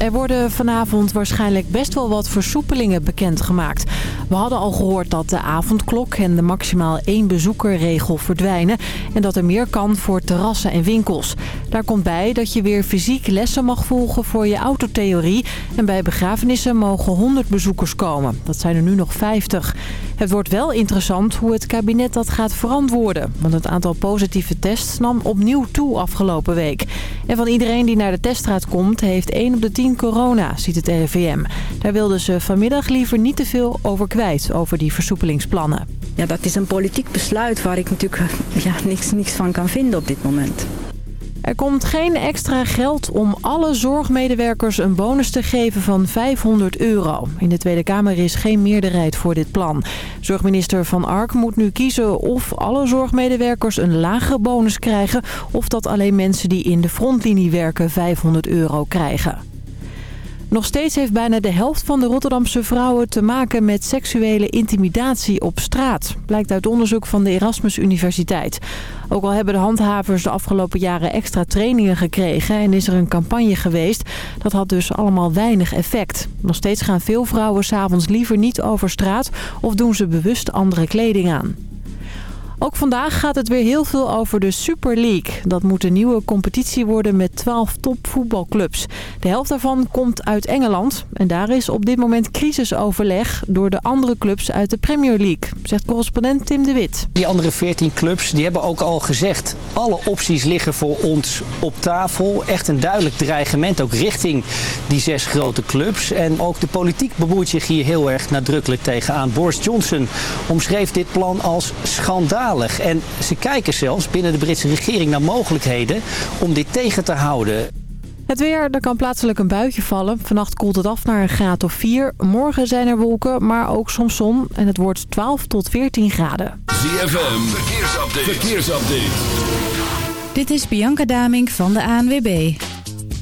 Er worden vanavond waarschijnlijk best wel wat versoepelingen bekendgemaakt. We hadden al gehoord dat de avondklok en de maximaal één bezoekerregel verdwijnen... en dat er meer kan voor terrassen en winkels. Daar komt bij dat je weer fysiek lessen mag volgen voor je autotheorie... en bij begrafenissen mogen 100 bezoekers komen. Dat zijn er nu nog 50. Het wordt wel interessant hoe het kabinet dat gaat verantwoorden. Want het aantal positieve tests nam opnieuw toe afgelopen week. En van iedereen die naar de teststraat komt, heeft 1 op de 10 corona, ziet het RIVM. Daar wilden ze vanmiddag liever niet te veel over kwijt, over die versoepelingsplannen. Ja, dat is een politiek besluit waar ik natuurlijk ja, niks, niks van kan vinden op dit moment. Er komt geen extra geld om alle zorgmedewerkers een bonus te geven van 500 euro. In de Tweede Kamer is geen meerderheid voor dit plan. Zorgminister Van Ark moet nu kiezen of alle zorgmedewerkers een lagere bonus krijgen... of dat alleen mensen die in de frontlinie werken 500 euro krijgen. Nog steeds heeft bijna de helft van de Rotterdamse vrouwen te maken met seksuele intimidatie op straat. Blijkt uit onderzoek van de Erasmus Universiteit. Ook al hebben de handhavers de afgelopen jaren extra trainingen gekregen en is er een campagne geweest. Dat had dus allemaal weinig effect. Nog steeds gaan veel vrouwen s'avonds liever niet over straat of doen ze bewust andere kleding aan. Ook vandaag gaat het weer heel veel over de Super League. Dat moet een nieuwe competitie worden met 12 topvoetbalclubs. De helft daarvan komt uit Engeland. En daar is op dit moment crisisoverleg door de andere clubs uit de Premier League. Zegt correspondent Tim de Wit. Die andere 14 clubs die hebben ook al gezegd... alle opties liggen voor ons op tafel. Echt een duidelijk dreigement ook richting die zes grote clubs. En ook de politiek bemoeit zich hier heel erg nadrukkelijk tegenaan. Boris Johnson omschreef dit plan als schandaal. En ze kijken zelfs binnen de Britse regering naar mogelijkheden om dit tegen te houden. Het weer, er kan plaatselijk een buitje vallen. Vannacht koelt het af naar een graad of 4. Morgen zijn er wolken, maar ook soms zon. En het wordt 12 tot 14 graden. ZFM, verkeersupdate. verkeersupdate. Dit is Bianca Damink van de ANWB.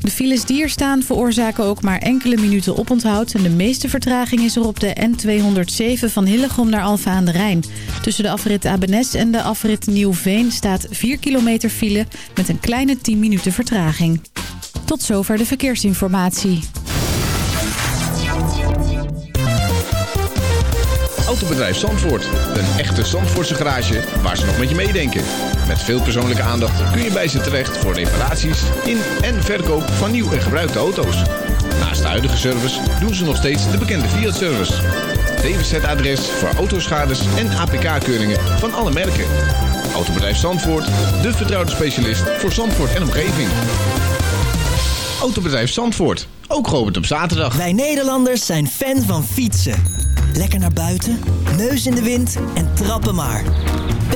De files die er staan veroorzaken ook maar enkele minuten oponthoud... en de meeste vertraging is er op de N207 van Hillegom naar Alfa aan de Rijn. Tussen de afrit Abenes en de afrit Nieuwveen staat 4 kilometer file... met een kleine 10 minuten vertraging. Tot zover de verkeersinformatie. Autobedrijf Zandvoort. Een echte Zandvoortse garage waar ze nog met je meedenken. Met veel persoonlijke aandacht kun je bij ze terecht voor reparaties in en verkoop van nieuw en gebruikte auto's. Naast de huidige service doen ze nog steeds de bekende Fiat-service. DWZ-adres voor autoschades en APK-keuringen van alle merken. Autobedrijf Zandvoort, de vertrouwde specialist voor Zandvoort en omgeving. Autobedrijf Zandvoort, ook geopend op zaterdag. Wij Nederlanders zijn fan van fietsen. Lekker naar buiten, neus in de wind en trappen maar.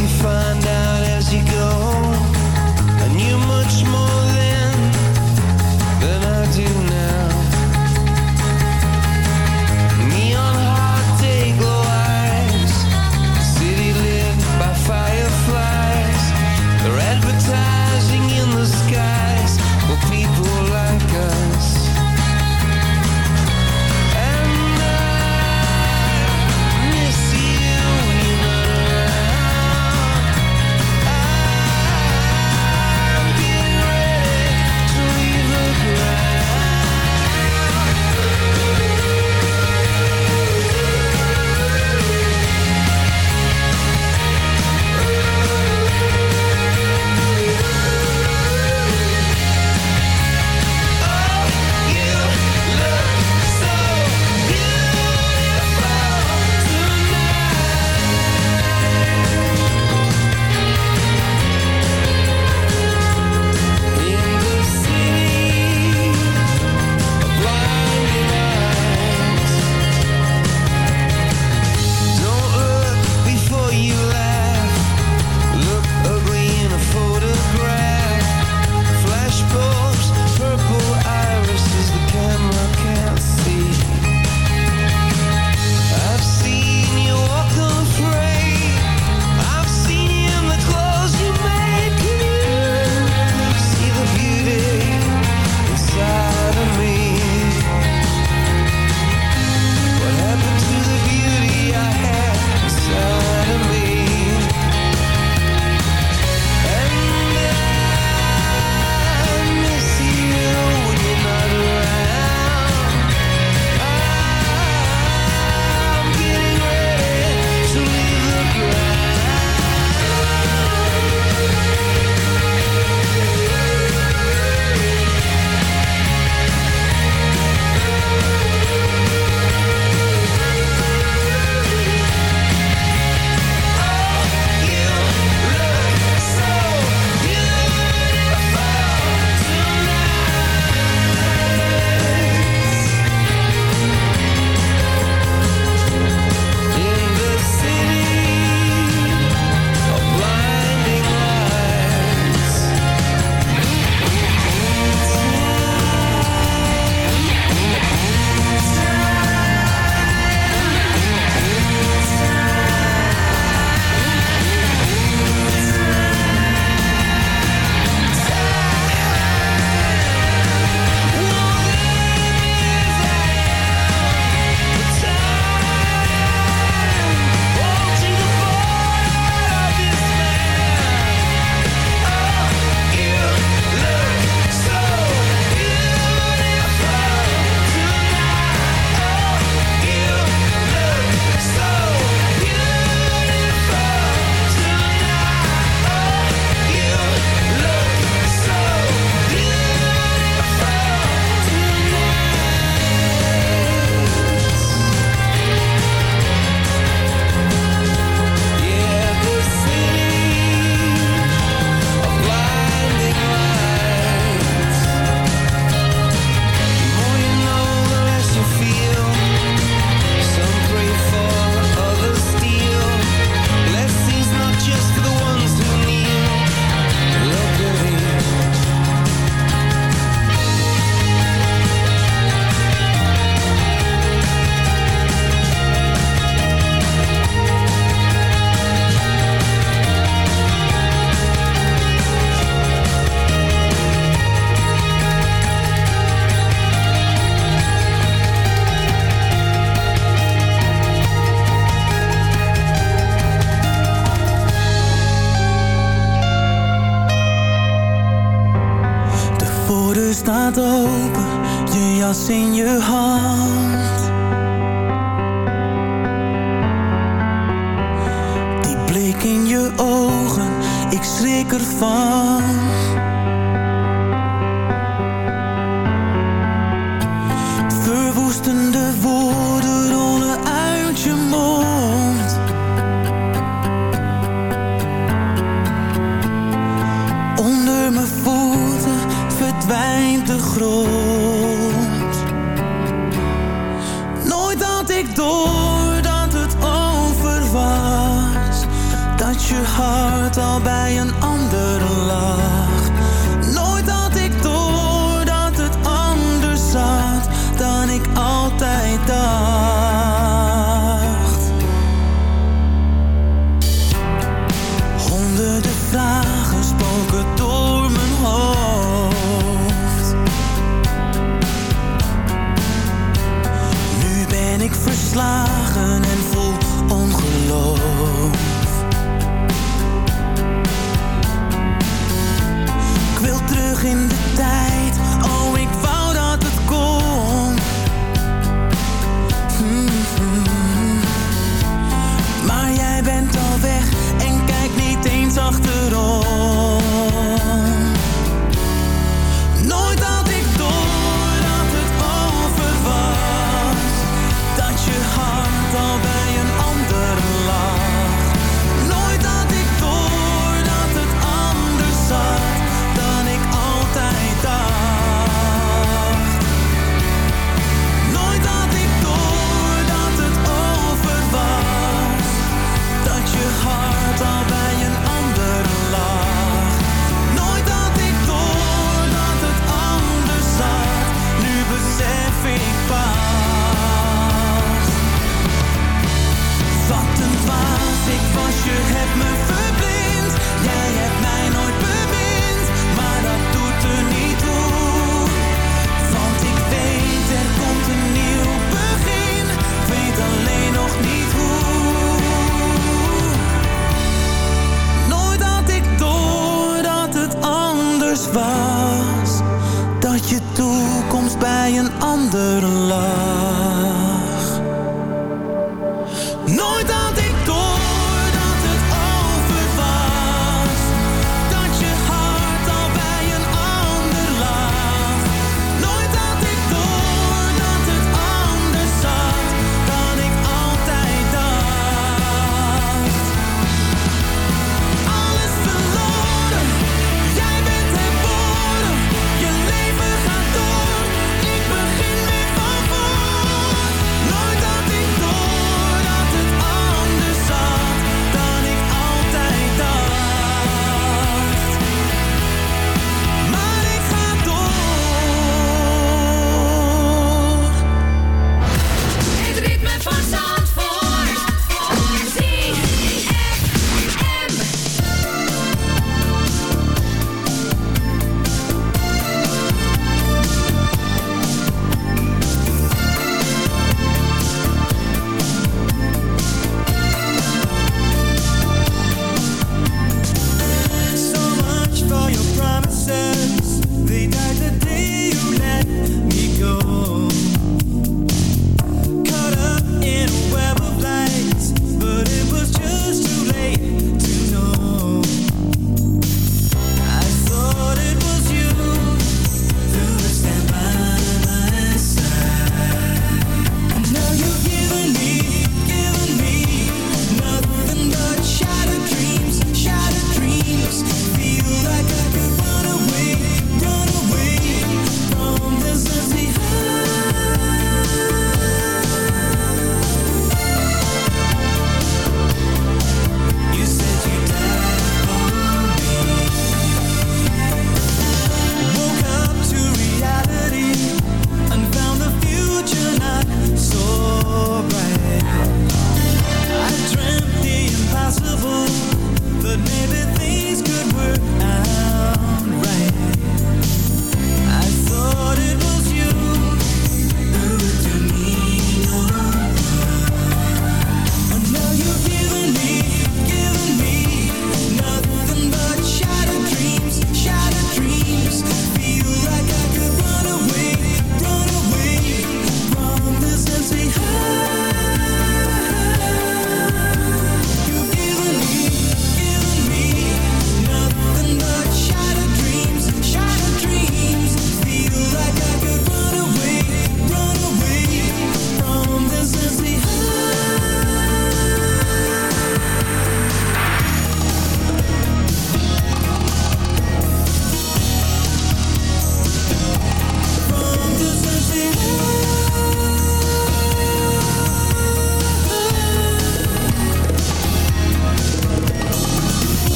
you find out as you go.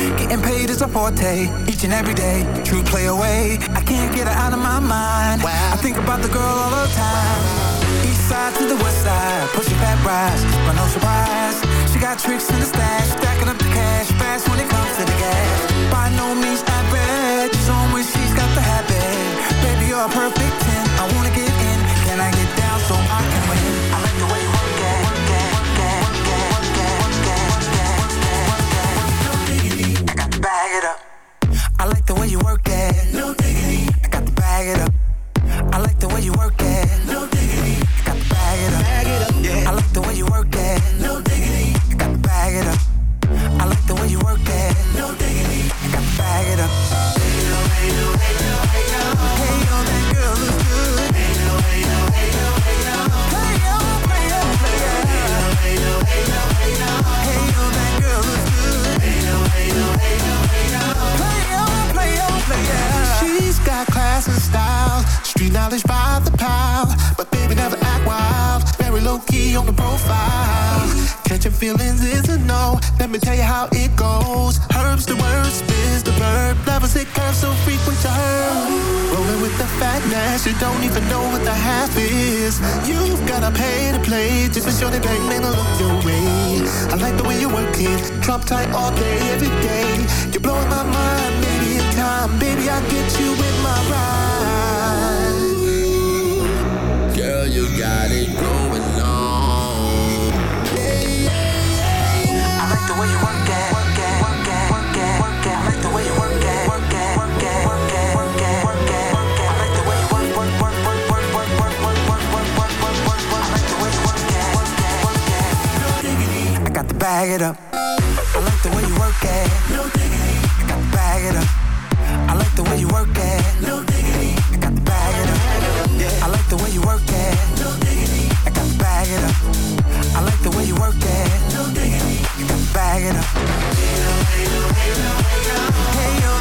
Getting paid is a forte, each and every day. True play away, I can't get her out of my mind. I think about the girl all the time. East side to the west side, pushing back rise, but no surprise. She got tricks in the stash, stacking up the cash, fast when it comes to the gas. By no means average, she's on when she's got the habit. Baby, you're a perfect 10, I wanna get in, can I get down so I can win? Work it. No diggity. I got to bag it up. I like the way you work it. No diggity. I got to bag it up. Hey yo, hey yo, hey yo, hey yo. Hey yo, that girl looks good. Hey yo, hey yo, hey yo, hey yo. Hey yo, play yo, play yo. Hey yo, hey yo, hey yo. Hey yo, that girl looks good. Hey yo, hey yo, hey yo, hey yo. Play yo, play yo, play yo. She's got class and style, street knowledge by the pile. Low key on the profile. Catching feelings is a no. Let me tell you how it goes. Herbs the word, spins the verb. Levels it curves so frequent to her. Rolling with the fatness, you don't even know what the half is. You've gotta pay to play just to show man to look your way. I like the way you work it, drop tight all day, every day. You're blowing my mind, maybe in time, baby I get you in my ride got it going on. Yeah, yeah, yeah, I like the way you work it, it. I like the way you work. Bag it up. I like the way you work. I got to bag it up. I like the way you work it. Bag it up. I like the way you work it. No diggity, bag it up. Hey yo,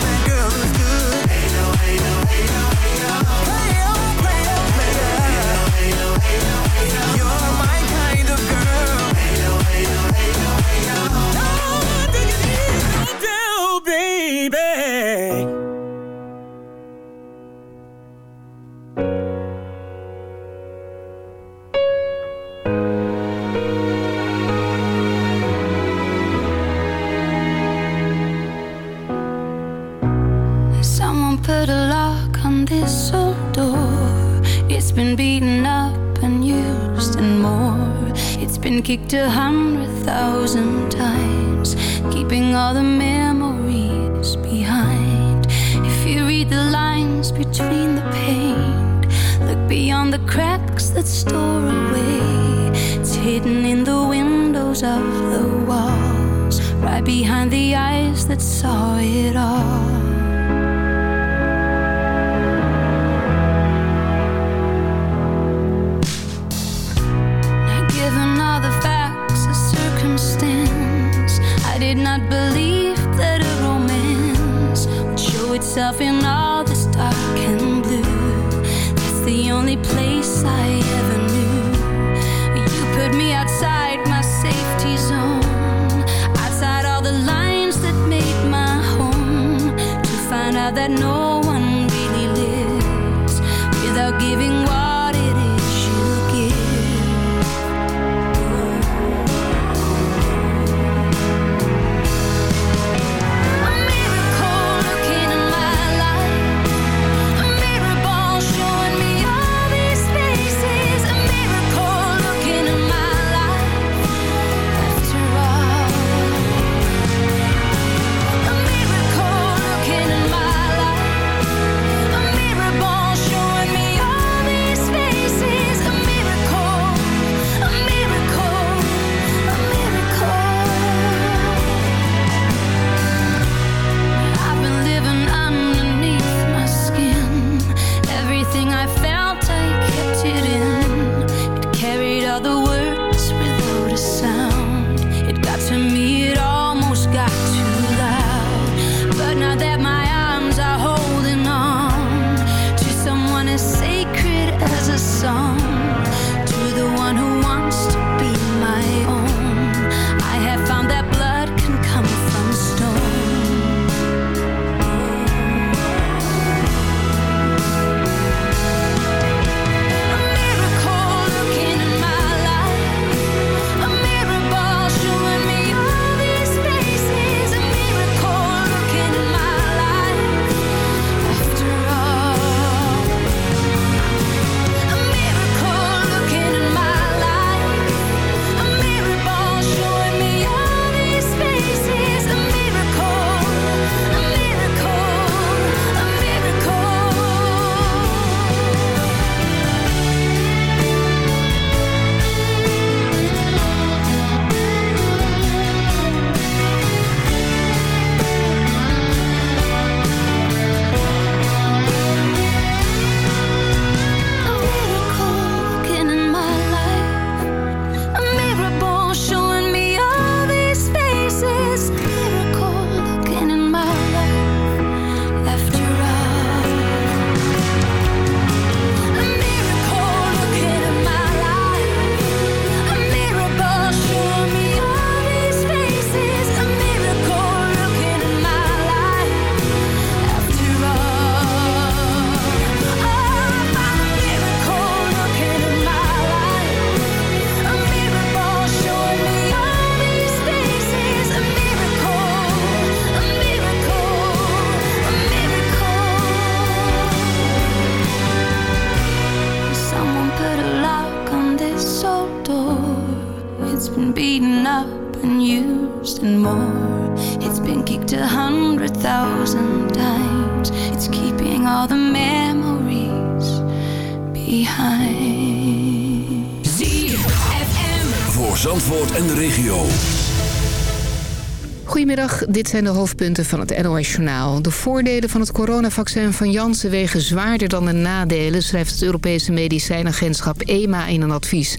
Goedemiddag, dit zijn de hoofdpunten van het NOS-journaal. De voordelen van het coronavaccin van Janssen wegen zwaarder dan de nadelen... schrijft het Europese medicijnagentschap EMA in een advies.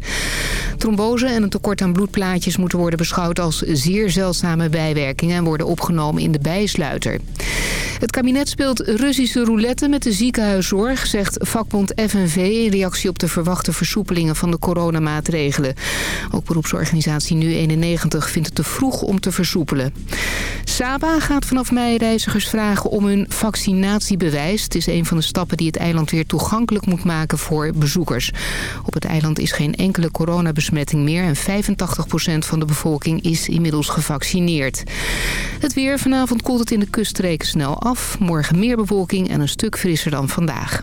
Trombose en een tekort aan bloedplaatjes moeten worden beschouwd als zeer zeldzame bijwerkingen... en worden opgenomen in de bijsluiter. Het kabinet speelt Russische roulette met de ziekenhuiszorg... zegt vakbond FNV in reactie op de verwachte versoepelingen van de coronamaatregelen. Ook beroepsorganisatie Nu91 vindt het te vroeg om te versoepelen. Saba gaat vanaf mei reizigers vragen om hun vaccinatiebewijs. Het is een van de stappen die het eiland weer toegankelijk moet maken voor bezoekers. Op het eiland is geen enkele coronabesmetting meer... en 85% van de bevolking is inmiddels gevaccineerd. Het weer. Vanavond koelt het in de kuststreken snel af. Morgen meer bewolking en een stuk frisser dan vandaag.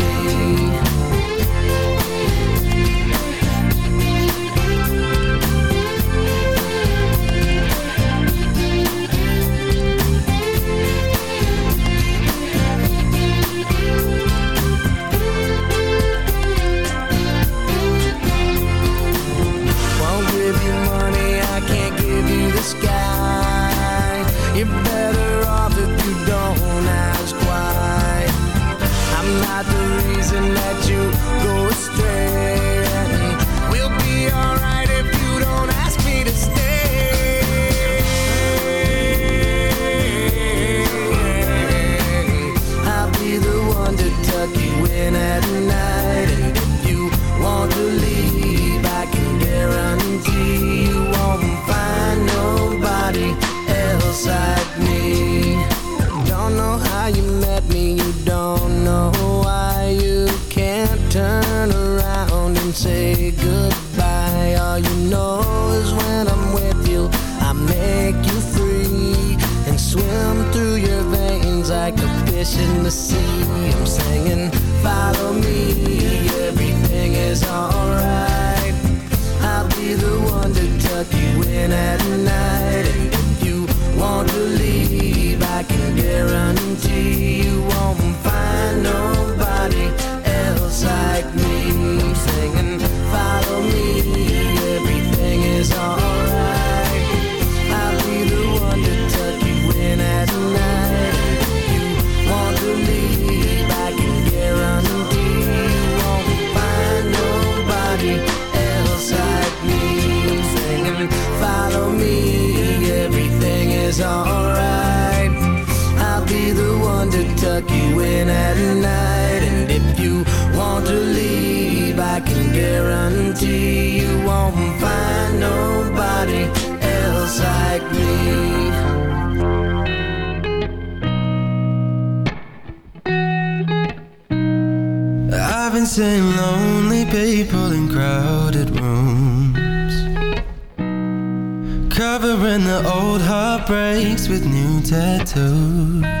And if you want to leave, I can guarantee you won't find nobody else like me. Don't know how you met me, you don't know why you can't turn around and say goodbye. All you know is when I'm with you, I make you free and swim through your veins like a fish in the sea. looking at you won't find nobody else like me. I've been seeing lonely people in crowded rooms Covering the old heartbreaks with new tattoos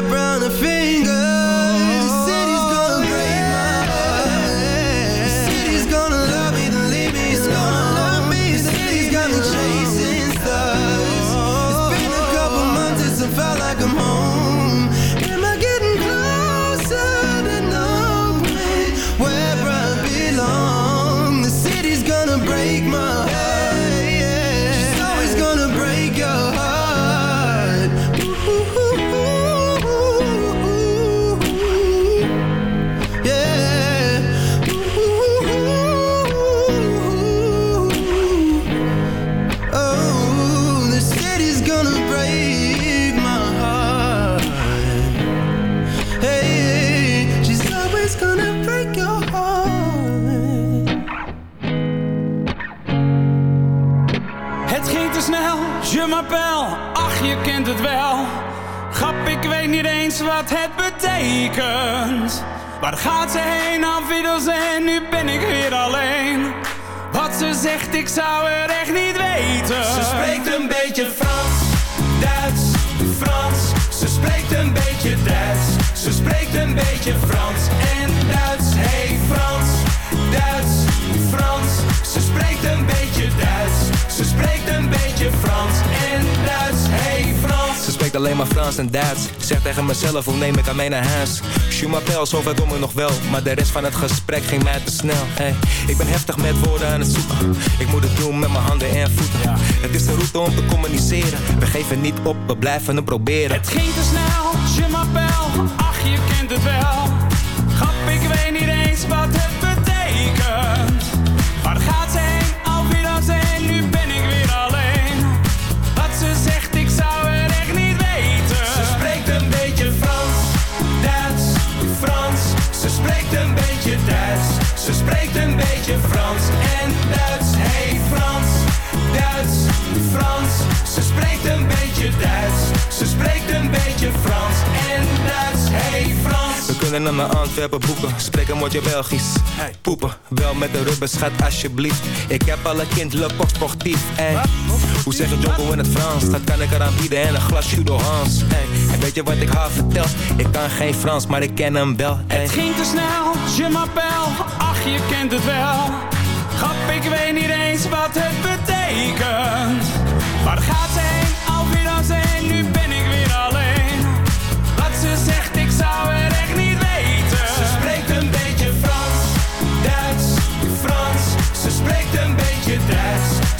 not brown a finger. Wel. Grap, ik weet niet eens wat het betekent. Waar gaat ze heen, afwiddels en nu ben ik weer alleen. Wat ze zegt, ik zou het echt niet weten. Ze spreekt een beetje Frans, Duits, Frans. Ze spreekt een beetje Duits. Ze spreekt een beetje Frans en Duits. Alleen maar Frans en Duits. Zeg tegen mezelf, hoe neem ik aan mee naar huis? Je m'appelle, zover kom ik nog wel. Maar de rest van het gesprek ging mij te snel. Hey, ik ben heftig met woorden aan het zoeken. Ik moet het doen met mijn handen en voeten. Het is de route om te communiceren. We geven niet op, we blijven het proberen. Het ging te snel, je m'appelle, ach je kent het wel. Grap, ik weet niet eens wat het Kunnen naar Antwerpen boeken, spreek een woordje Belgisch. Poepen, wel met de rubber, schat alsjeblieft. Ik heb alle kind, coq sportief. Hoe zeg je Jocko in het Frans? Dat kan ik eraan bieden en een glas Judo Hans. En weet je wat ik haar vertel? Ik kan geen Frans, maar ik ken hem wel. Het ging te snel, je m'appelle, ach je kent het wel. Grap, ik weet niet eens wat het betekent. Waar gaat ze heen,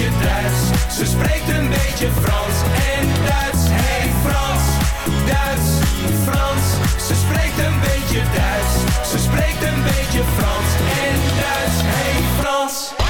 Beetje Duits. Ze spreekt een beetje Frans en Duits. Hey Frans, Duits, Frans. Ze spreekt een beetje Duits. Ze spreekt een beetje Frans en Duits. Hey Frans.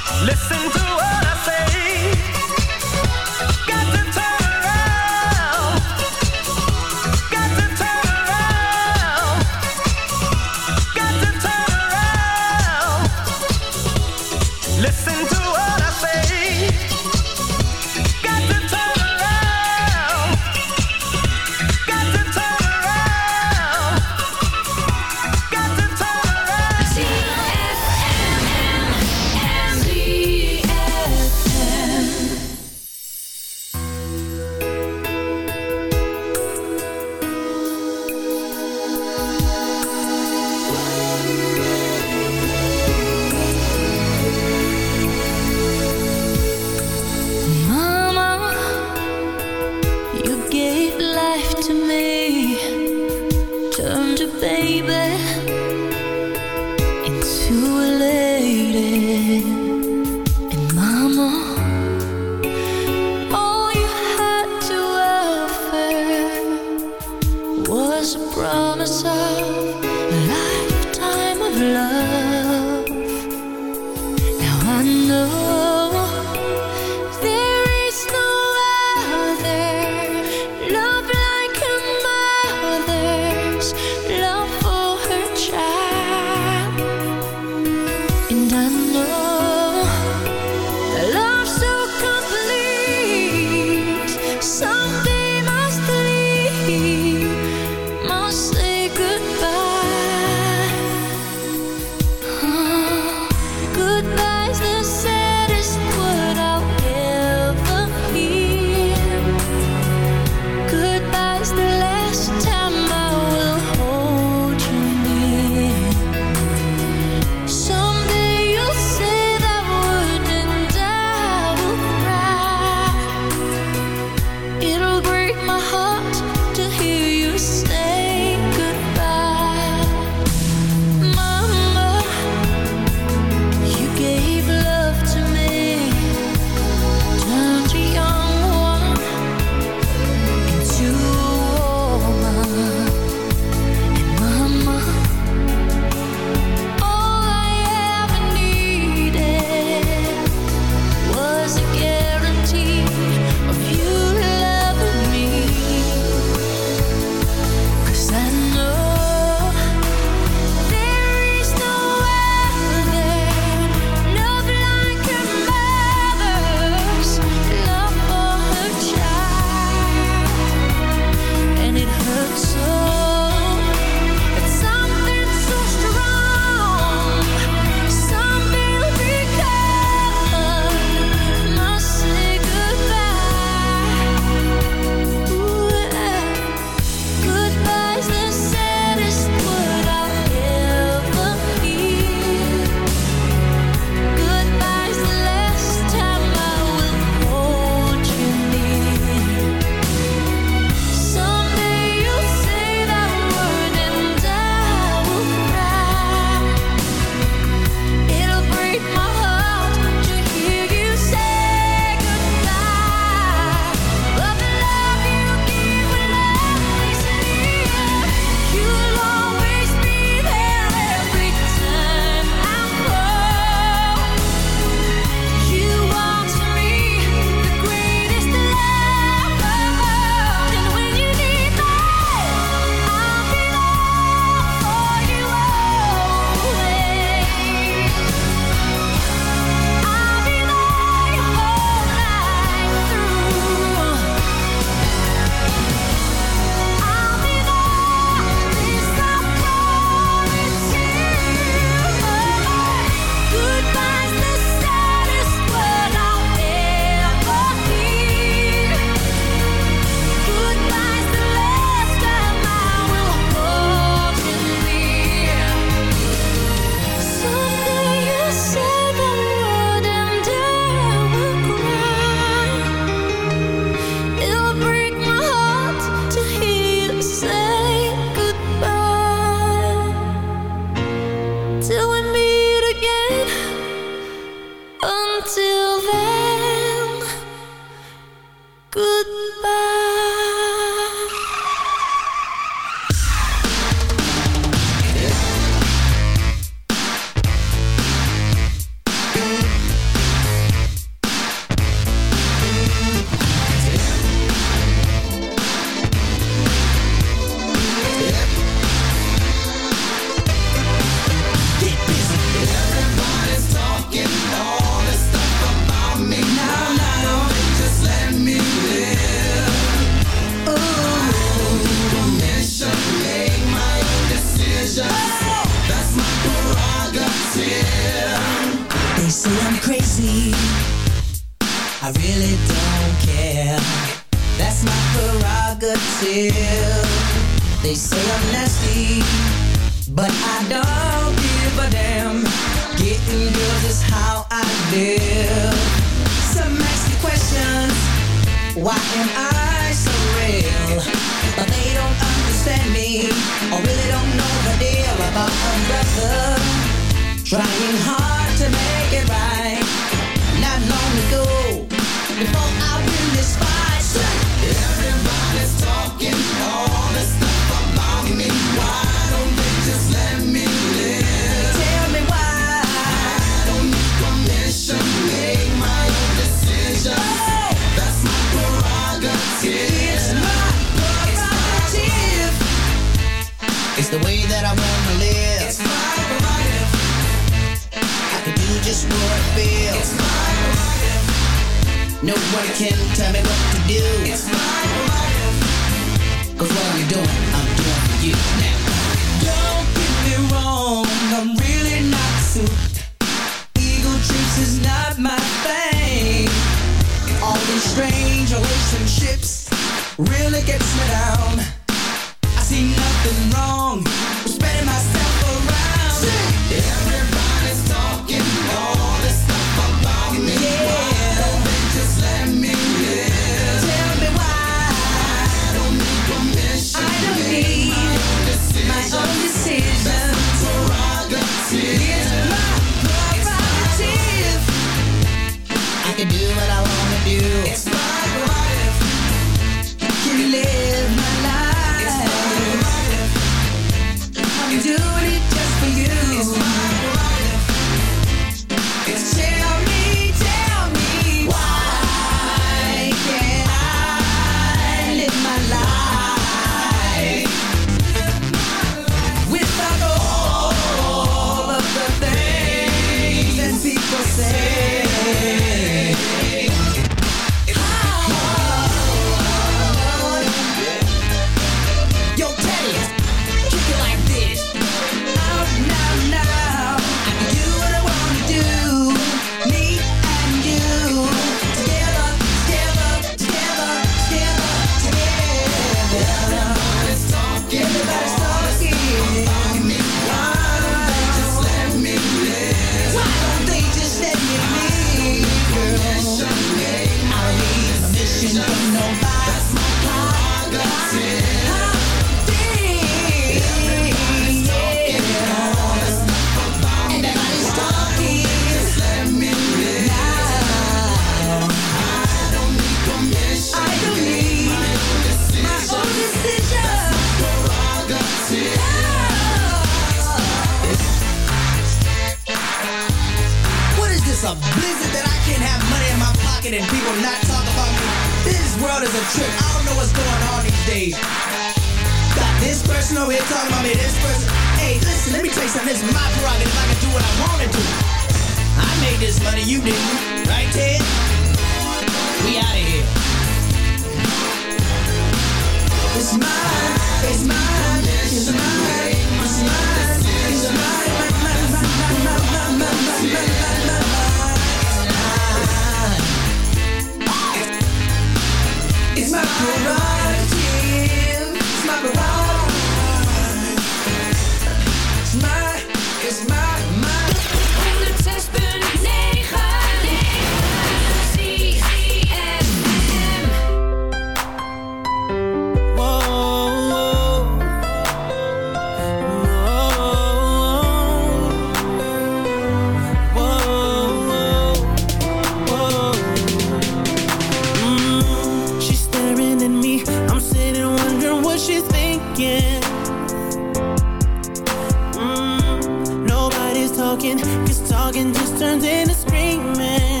talking. Cause talking just turns into screaming.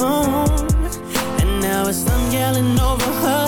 Oh. And now it's I'm yelling over her.